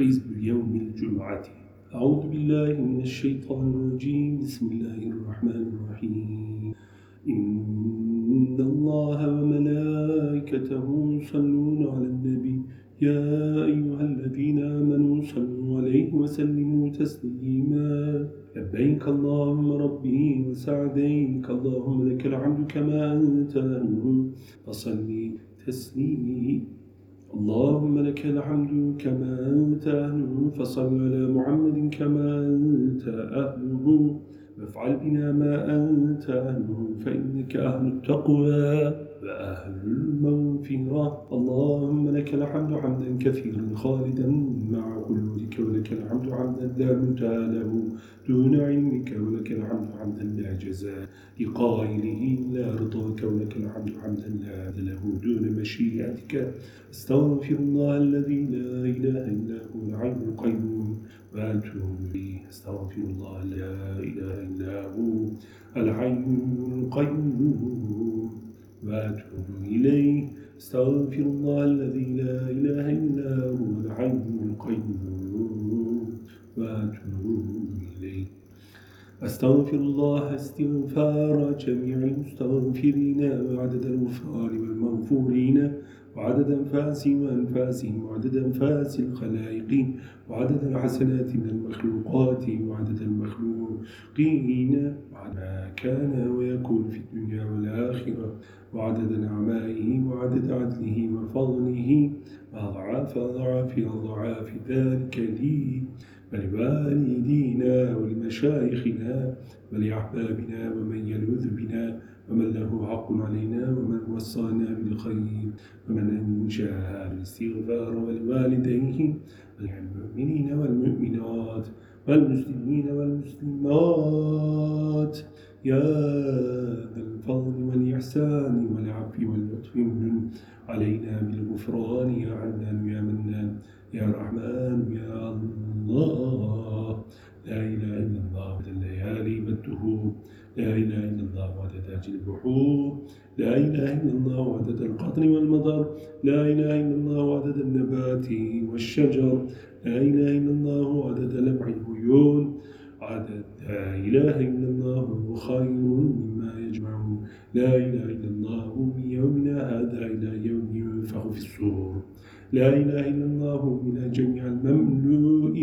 حزب يوم الجمعة. أعوذ بالله من الشيطان الرجيم. بسم الله الرحمن الرحيم. إن الله وملائكته يصلون على النبي. يا أيها الذين آمنوا صلوا عليه وسلموا تسليما. لبيك اللهم ربي وسعديك. اللهم لك الحمد كما أنت فصلي تسليم اللهم لك الحمد كما أنت أهله فصل على محمد كما أنت أهله وافعل بنا ما أنت أهله فإنك أهل التقوى وأهل المغفرة اللهم لك الحمد حمدا كثيرا خالدا مع خلودك ولك الحمد حمدا لا منتهى له دون علمك ولك الحمد حمدا لا جزاء لقائله لا رضاك ولك الحمد حمدا لا له دون مشيئتك. استغفر الله الذي لا إله إلا هو العين القيوم وأتوب إليه. استغفر الله لا إله إلا هو الحي القيوم وأتوب إليه. استغفر الله الذي لا إله إلا هو الحي القيوم وأتوب إليه. أستغفر الله استغفار جميع المستغفرين وعدد الغفار والمغفورين وعدد أنفاسهم وأنفاسهم وعدد أنفاس الخلائق وعدد الحسنات من المخلوقات وعدد المخلوقين وعدد ما كان ويكون في الدنيا والآخرة. وعدد نعمائه وعدد عدله وفضله. وأضعاف أضعاف أضعاف ذلك لي. ولوالدينا ولمشايخنا ولأحبابنا ومن يلوذ بنا ومن له حق علينا ومن وصانا بالخير ومن أنشاها الاستغفار ولوالديه وللمؤمنين والمؤمنات والمسلمين والمسلمات. يا ذا الفضل والإحسان والعفو واللطف من علينا بالغفران يا عنان يا منان يا رحمن يا الله. لا إله إلا الله الليالي والدهور لا إله إلا الله وعدد البحور لا إله إلا الله عدد القطر والمطر لا إله إلا الله عدد النبات والشجر. لا إله إلا الله عدد لمع العيون. عدد إله إلا الله خير مما يجمعون. لا إله إلا الله من يومنا هذا إلى يوم ينفخ في السور لا إله إلا الله من جميع المملوء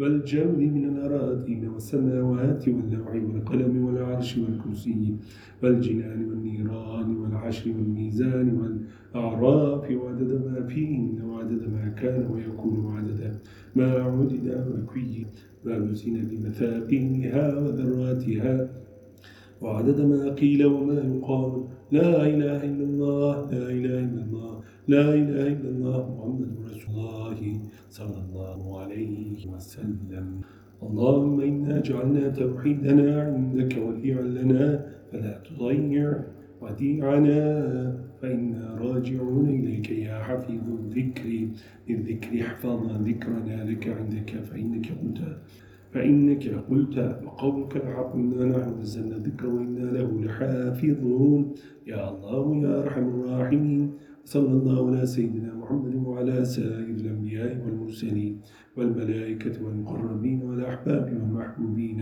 والجمل من الأراضين والسماوات واللوح والقلم والعرش والكرسي والجنان والنيران والعشر والميزان والأعراف وعدد ما فيهن وعدد ما كان ويكون وعدد ما عدد وكي وأبسن بمثاقينها وذراتها وعدد ما قيل وما يقال لا إله إلا الله لا إله إلا الله لا إله إلا الله محمد رسول الله صلى الله عليه وسلم. اللهم إنا جعلنا توحيدنا عندك وديعا لنا فلا تضيع وديعنا فإنا راجعون إليك يا حفيظ الذكر. للذكر احفظنا ذكرنا لك عندك فإنك قلت فإنك قلت وقولك الحق إنا نحن نزلنا الذكر وإنا له لحافظون. يا الله يا أرحم الراحمين. صلى الله على سيدنا محمد وعلى سائر الأنبياء والمرسلين والملائكة والمقربين والأحباب والمحبوبين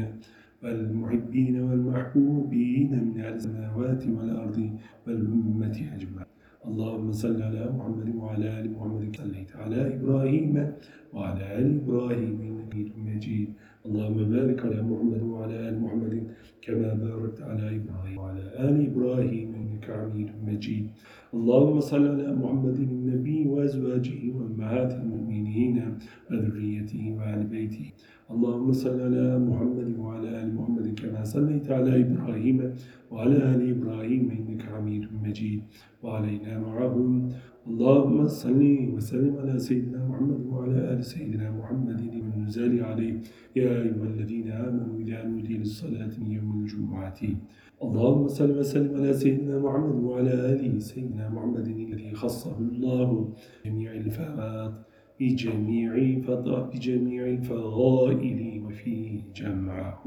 والمحبين والمحبوبين من أهل السماوات والأرض والأمة أجمعين. اللهم صل على محمد وعلى آل محمد صليت على إبراهيم وعلى آل إبراهيم إنك مجيد. اللهم بارك على محمد وعلى آل محمد كما باركت على إبراهيم وعلى آل إبراهيم إنك حميد مجيد. اللهم صل على محمد النبي وأزواجه وأمهات المؤمنين وذريته وآل بيته. اللهم صل على محمد وعلى آل محمد كما صليت على إبراهيم وعلى آل إبراهيم إنك حميد مجيد. وعلينا معهم اللهم صل وسلم على سيدنا محمد وعلى آل سيدنا محمد المنزل عليه. يا أيها الذين آمنوا إذا نودي للصلاة يوم الجمعة. اللهم صل وسلم على سيدنا محمد وعلى آله سيدنا محمد الذي خصه الله جميع الفوات بجميع بجميع الفضائل وفيه جمعه.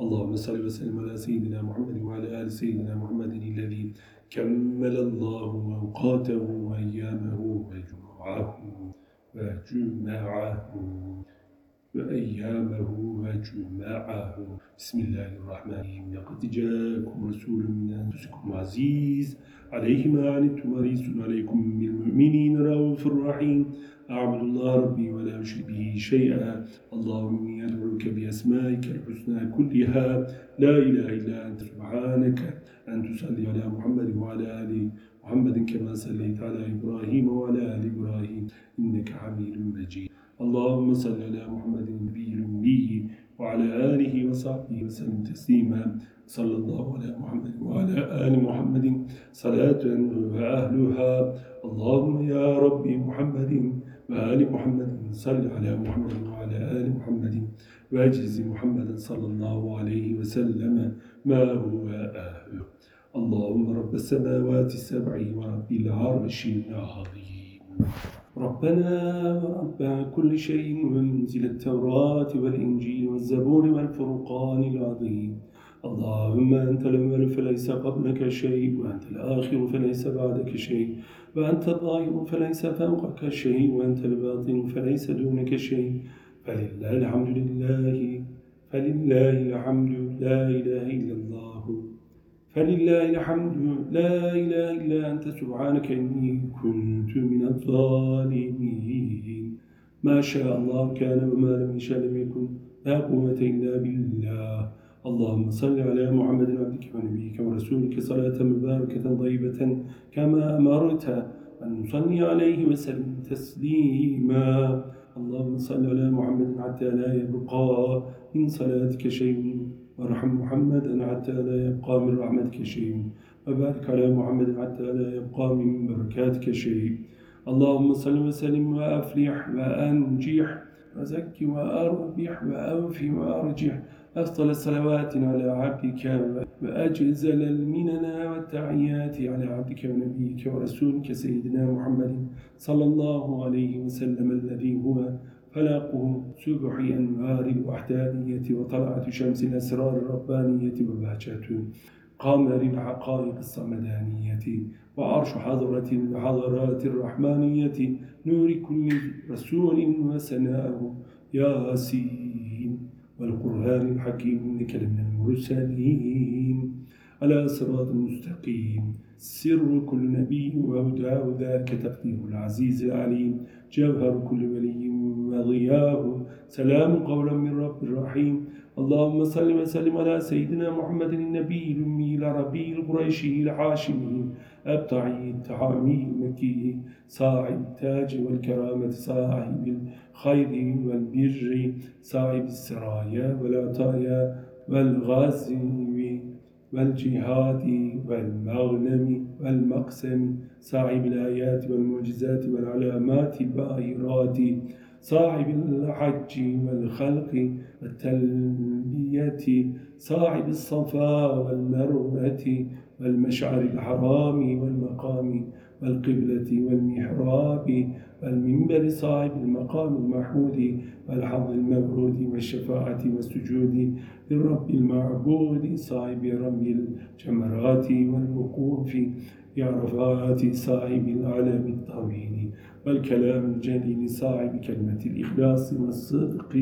اللهم صل وسلم على سيدنا محمد وعلى آل سيدنا محمد الذي كمل الله أوقاته وأيامه وجمعه وجمعه وأيامه وجمعه بسم الله الرحمن. الرحيم لقد جاءكم رسول من أنفسكم عزيز. عليه ما عنتم حريص عليكم بالمؤمنين رؤوف رحيم. أعبد الله ربي ولا أشرك به شيئا. اللهم أدعوك بأسمائك الحسنى كلها. لا إله إلا أنت سبحانك. أن تصلي على محمد وعلى آل محمد كما صليت على إبراهيم وعلى آل إبراهيم. إنك حميد مجيد. اللهم صل على محمد النبي الأمي وعلى آله وصحبه وسلم تسليما. صلى الله على محمد وعلى آل محمد صلاة وأهلها. اللهم يا ربي محمد وآل محمد صل على محمد وعلى آل محمد وأجز محمد صلى الله عليه وسلم. ما هو أهله؟ اللهم رب السماوات السبع ورب العرش العظيم. ربنا ورب كل شيء ومنزل التوراة والإنجيل والزبور والفرقان العظيم. اللهم أنت الأول فليس قبلك شيء وأنت الآخر فليس بعدك شيء. وأنت الظاهر فليس فوقك شيء وأنت الباطن فليس دونك شيء. فلله الحمد لله فلله الحمد لا إله إلا الله. فلله الحمد. لا إله إلا أنت سبحانك إني كنت من الظالمين. ما شاء الله كان وما لم يشاء لم يكن. لا قوة إلا بالله. اللهم صل على محمد عبدك ونبيك ورسولك صلاة مباركة طيبة كما أمرت أن نصلي عليه وسلم تسليما. اللهم صل على محمد حتى لا يبقى من صلاتك شيء وارحم محمدا حتى لا يبقى من رحمتك شيء. وبارك على محمد حتى لا يبقى من بركاتك شيء. اللهم صل وسلم وأفلح وأنجح وزك وأربح وأوفي وأرجح. أفضل الصلوات على عبدك وأجزل المننا والتعيات على عبدك ونبيك ورسولك سيدنا محمد صلى الله عليه وسلم الذي هو فلاقه سبح أنوار الوحدانية وطلعة شمس الأسرار الربانية وبهجة. قمر الحقائق الصمدانية وعرش حضرة الحضرات الرحمانية نور كل رسول وسناه ياسين والقرآن الحكيم إنك لمن المرسلين. على صراط مستقيم. سر كل نبي وهداه ذلك تقدير العزيز العليم. جوهر كل ولي وضياه سلام قولا من رب الرحيم. اللهم صل وسلم على سيدنا محمد النبي الأمي العربي القريشي الحاشمي. أبطعي التحامي المكي. صاحب التاج والكرامة صاحب الخير والبر. صاحب السرايا والعطايا والغازي والجهاد والمغنم والمقسم. صاحب الآيات والمعجزات والعلامات الباهرات. صاحب الحج والخلق والتلبية صاحب الصفا والمروة والمشعر الحرام والمقام والقبلة والمحراب والمنبر صاحب المقام المحمود والحظ المبرود والشفاعة والسجود للرب المعبود صاحب رمي الجمرات والوقوف بعرفات صاحب العلم الطويل. والكلام الجليل صاحب كلمة الإخلاص والصدق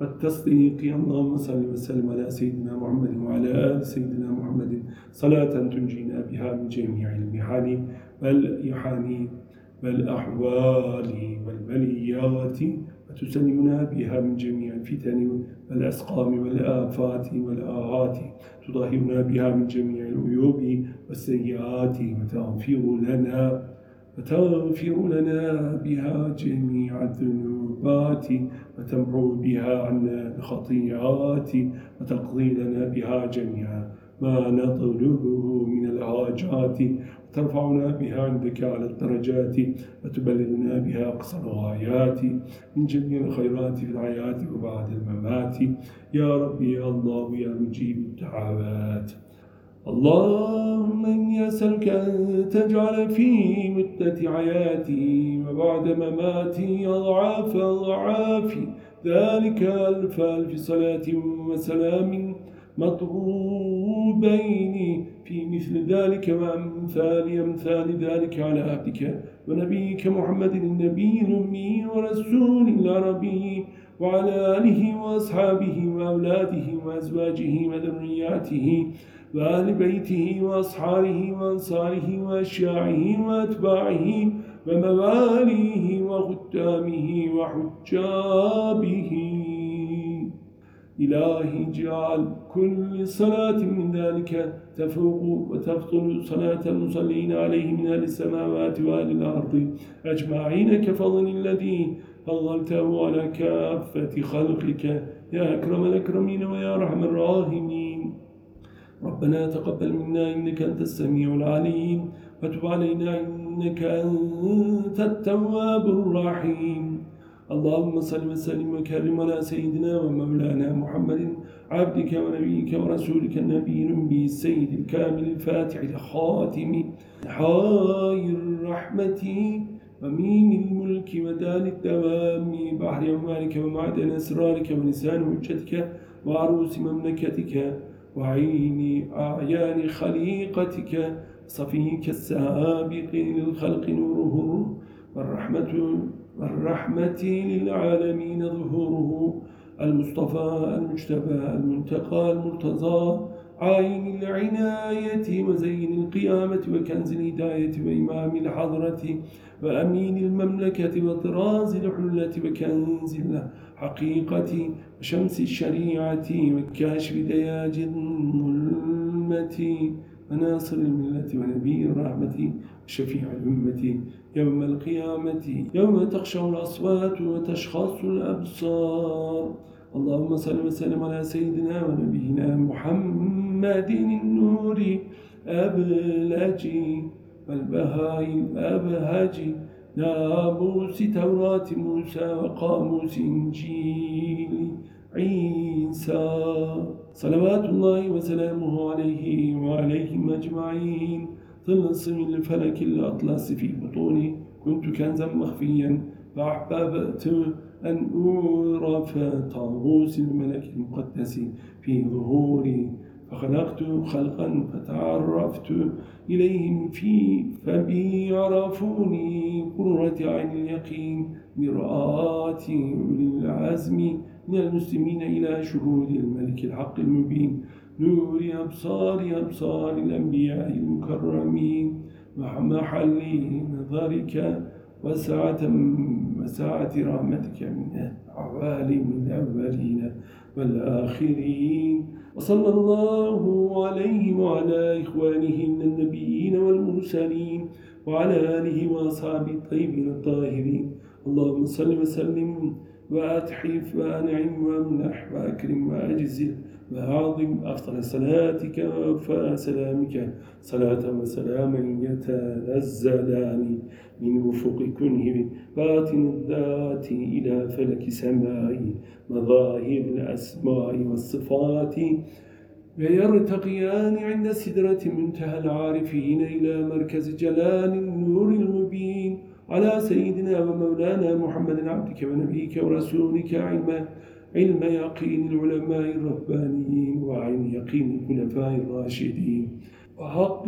والتصديق. اللهم صل وسلم على سيدنا محمد وعلى آل سيدنا محمد. صلاة تنجينا بها من جميع المحال والإحان والأحوال والبليات وتسلمنا بها من جميع الفتن والأسقام والآفات والآهات. تطهرنا بها من جميع العيوب والسيئات وتغفر لنا وتغفر لنا بها جميع الذنوبات وتمحو بها عنا الخطيئات وتقضي لنا بها جميع ما نطلبه من الحاجات. وترفعنا بها عندك على الدرجات وتبلغنا بها أقصى الغايات. من جميع الخيرات في الحياة وبعد الممات. يا ربي يا الله يا مجيب الدعوات. اللهم إني أسألك أن تجعل في مدة حياتي وبعد مماتي أضعاف أضعاف. ذلك ألف ألف صلاة وسلام مطلوبين في مثل ذلك وأمثال أمثال ذلك على عبدك ونبيك محمد النبي الأمي ورسول العربي وعلى آله وأصحابه وأولاده وأزواجه وذرياته. وآل بيته وأصحاره وأنصاره وأشياعه وأتباعه ومواليه وختامه وحجابه. إلهي جعل كل صلاة من ذلك تفوق وتفضل صلاة المصلين عليه من أهل السماوات وأهل الأرض أجمعين كفضل الذي فضلته على كافة خلقك. يا أكرم الأكرمين ويا رحم الراحمين. ربنا تقبل منا إنك أنت السميع العليم وتب علينا إنك أنت التواب الرحيم. اللهم صل وسلم وكرم على سيدنا ومولانا محمد عبدك ونبيك ورسولك النبي النبي السيد الكامل الفاتح الخاتم حاي الرحمة وميم الملك ودال الدوام بحر أموالك ومعدن أسرارك ولسان حجتك وعروس مملكتك. وعين أعيان خليقتك صفيك السابق للخلق نوره والرحمة, والرحمة للعالمين ظهوره المصطفى المجتبى المنتقى المرتضى عين العناية وزين القيامة وكنز الهداية وإمام الحضرة وأمين المملكة وطراز الحلة وكنز الحقيقة وشمس الشريعة وكاشف دياج الظلمة وناصر الملة ونبي الرحمة وشفيع الأمة يوم القيامة يوم تخشع الأصوات وتشخص الأبصار. اللهم صل وسلم على سيدنا ونبينا محمد النور أبلج والبهاء الأبهج ناموس توراة موسى وقاموس إنجيل عيسى. صلوات الله وسلامه عليه وعليهم أجمعين. طلسم الفلك الأطلس في بطوني كنت كنزا مخفيا فأحببت أن أعرف طاغوس الملك المقدس في ظهوري فخلقت خلقا فتعرفت إليهم في فبي عرفوني قرة عين اليقين مرآة للعزم من المسلمين إلى شهود الملك الحق المبين نور أبصار أبصار الأنبياء المكرمين ومحل نظرك وسعة وسعة رحمتك من عوالم الأولين. والآخرين وصلى الله عليه وعلى إخوانه من النبيين والمرسلين وعلى آله وأصحابه الطيبين الطاهرين. اللهم صل وسلم وأتحف وأنعم وأمنح وأكرم وأجزل وأعظم أفضل صلاتك وسلامك. صلاة وسلاما يتنزلان من أفق كنه باطن الذات إلى فلك سماء مظاهر الأسماء والصفات. ويرتقيان عند سدرة منتهى العارفين إلى مركز جلال النور المبين. على سيدنا ومولانا محمد عبدك ونبيك ورسولك علم علم يقين العلماء الربانيين وعين يقين الخلفاء الراشدين وحق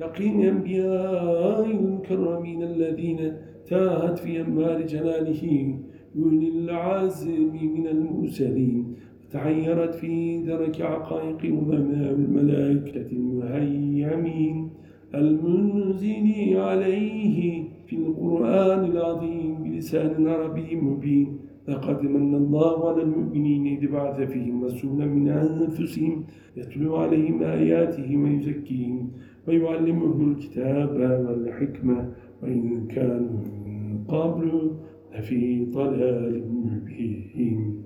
يقين أنبياء المكرمين الذين تاهت في أنبار جلاله أولي العزم من المرسلين وتعيرت في درك عقائق عظماء الملائكة المهيمين المنزل عليه في القرآن العظيم بلسان عربي مبين لقد من الله على المؤمنين إذ بعث فيهم رسولا من أنفسهم يتلو عليهم آياته ويزكيهم ويعلمهم الكتاب والحكمة وإن كانوا من قبل لفي ضلال مبين.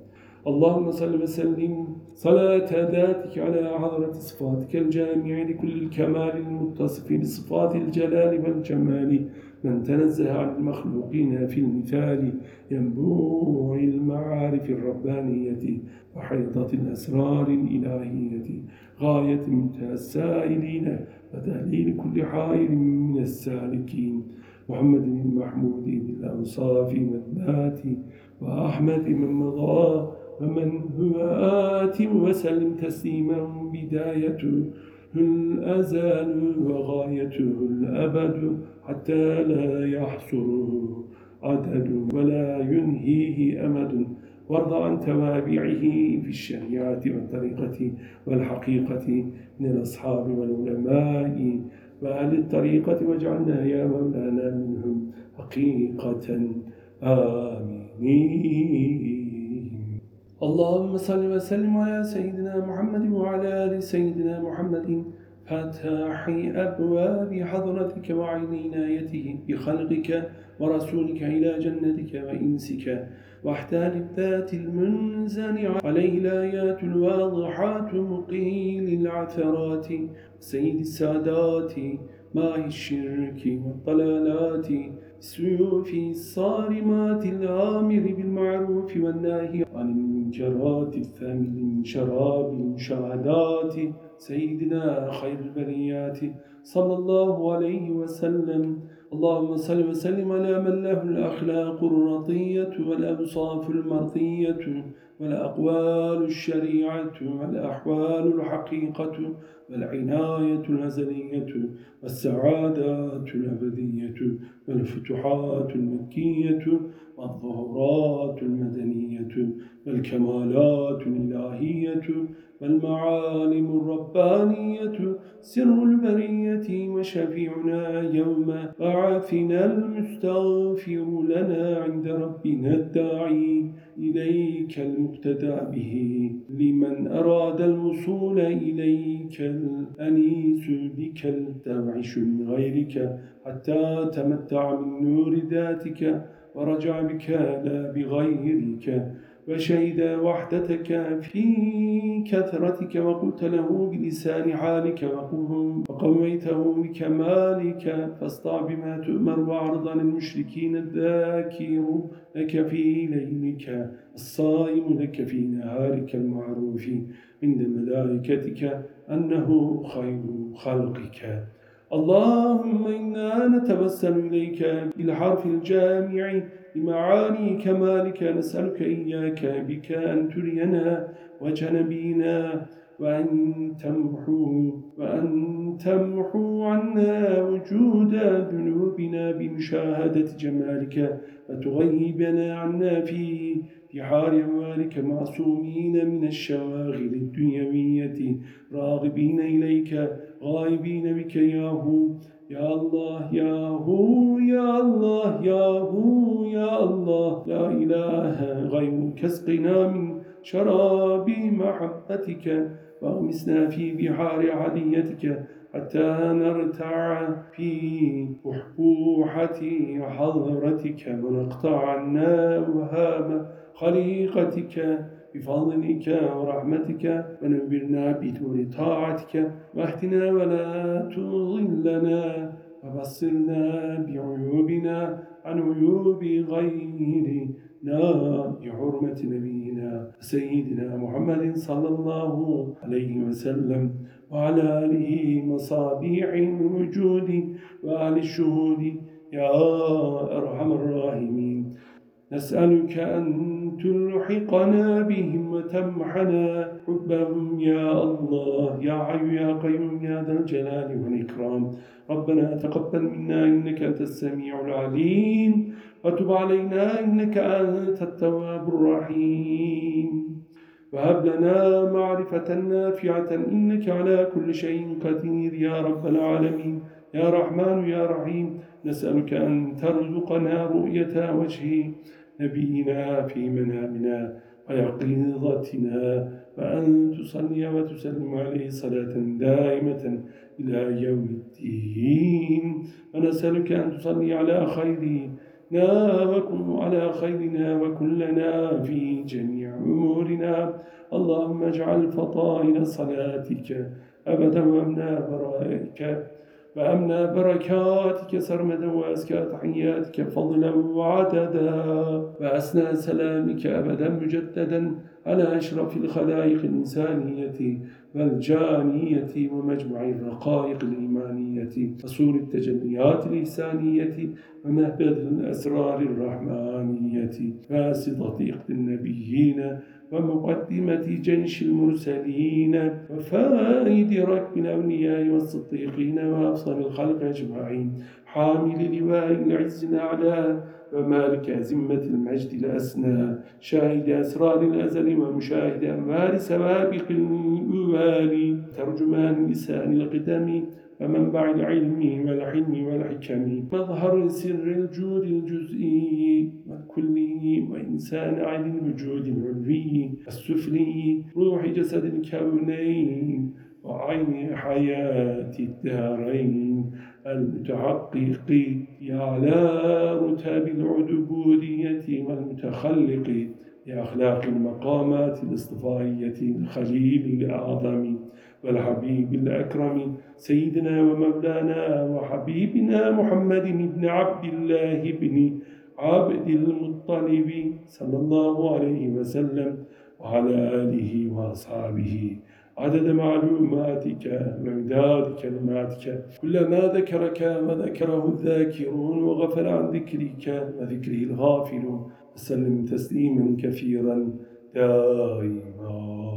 اللهم صل وسلم. صلاة ذاتك على حضرة صفاتك الجامع لكل الكمال المتصف بصفات الجلال والجمال. من تنزه عن المخلوقين في المثال ينبوع المعارف الربانية وحيطة الأسرار الإلهية غاية منتهى السائلين ودليل كل حائر من السالكين محمد المحمود بالأوصاف والذات وأحمد من مضى ومن هو آت وسلم تسليما بداية الأزل وغايته الأبد حتى لا يحصره عدد ولا ينهيه أمد. وارض عن توابعه في الشريعة والطريقة والحقيقة من الأصحاب والعلماء. وأهل الطريقة واجعلنا يا مولانا منهم حقيقة. آمين. اللهم صل وسلم على سيدنا محمد وعلى آل سيدنا محمد. فاتح أبواب حضرتك وعين عنايته بخلقك ورسولك إلى جنتك وإنسك. واحتال الذات المنزل عليه الآيات الواضحات مقيل العثرات. سيد السادات ماء الشرك والضلالات. سيوف الصارمات الآمر بالمعروف والناهي عن المنكرات الثامن من شراب المشاهدات سيدنا خير البريات صلى الله عليه وسلم. اللهم صل وسلم على من له الأخلاق الرضية والأبصاف المرضية والأقوال الشريعة والأحوال الحقيقة والعناية الأزلية والسعادات الأبدية والفتوحات المكية والظهورات المدنية والكمالات الإلهية والمعالم الربانية سر البرية وشفيعنا يوم بعثنا المستغفر لنا عند ربنا الداعي إليك المقتدى به لمن أراد الوصول إليك الأنيس بك التوعش من غيرك حتى تمتع من نور ذاتك ورجع بك لا بغيرك وشهد وحدتك في كثرتك وقلت له بلسان حالك وقويته بكمالك فاصطع بما تؤمر وعرض عن المشركين الذاكر لك في ليلك الصائم لك في نهارك المعروف عند ملائكتك أنه خير خلقك. اللهم إنا نتوسل إليك بالحرف الجامع بمعاني كمالك نسألك إياك بك أن ترينا وجنبينا وأن تمحو وأن تمحو عنا وجود ذنوبنا بمشاهدة جمالك وتغيبنا عنا في بحار أموالك معصومين من الشواغل الدنيوية راغبين إليك غائبين بك يا الله يا هو يا الله يا هو يا الله. لا إله غيرك اسقنا من شراب محبتك واغمسنا في بحار عديتك حتى نرتع في بحبوحة حضرتك ونقطع عنا وهاب خليقتك. بفضلك ورحمتك ونبرنا بدون طاعتك. واهدنا ولا تضلنا وبصرنا بعيوبنا عن عيوب غيرنا. بحرمة نبينا سيدنا محمد صلى الله عليه وسلم وعلى آله مصابيح الوجود وآل الشهود. يا أرحم الراحمين. نسألك أن تلحقنا بهم وتمحنا حبهم. يا الله يا حي يا قيوم يا ذا الجلال والإكرام. ربنا تقبل منا إنك أنت السميع العليم. وتب علينا إنك أنت التواب الرحيم. وهب لنا معرفة نافعة إنك على كل شيء قدير. يا رب العالمين يا رحمن يا رحيم. نسألك أن ترزقنا رؤية وجه نبينا في منامنا ويقظتنا وأن تصلي وتسلم عليه صلاة دائمة إلى يوم الدين. ونسألك أن تصلي على خيرنا وكن على خيرنا وكلنا في جميع أمورنا. اللهم اجعل فضائل صلاتك أبدا وأمنا برائك وأمنا بركاتك سرمدا وأزكى تحياتك فضلا وعددا وأسنى سلامك أبدا مجددا. على أشرف الخلائق الإنسانية والجانية ومجمع الرقائق الإيمانية. وصور التجليات الإحسانية ومهبد الأسرار الرحمانية؟ فاسطة إقد النبيين ومقدمة جيش المرسلين وفائد ركب الأولياء والصديقين وأفصل الخلق أجمعين. حامل لواء العز الأعلى ومالك أزمة المجد الأسنى شاهد أسرار الأزل ومشاهد أنوار سوابق الأوال ترجمان لسان القدم ومنبع العلم والحلم والحكم. مظهر سر الجود الجزئي والكلي وإنسان عن الوجود العلوي. السفلي روح جسد الكونين وعين حياة الدارين. المتحقق على رتب العدبودية والمتخلق لأخلاق المقامات الاصطفائية الخليل الأعظم والحبيب الأكرم سيدنا ومولانا وحبيبنا محمد بن عبد الله بن عبد المطلب صلى الله عليه وسلم وعلى آله وأصحابه عدد معلوماتك ومداد كلماتك كلما ذكرك وذكره الذاكرون وغفل عن ذكرك وذكره الغافلون. وسلم تسليما كثيرا دائما.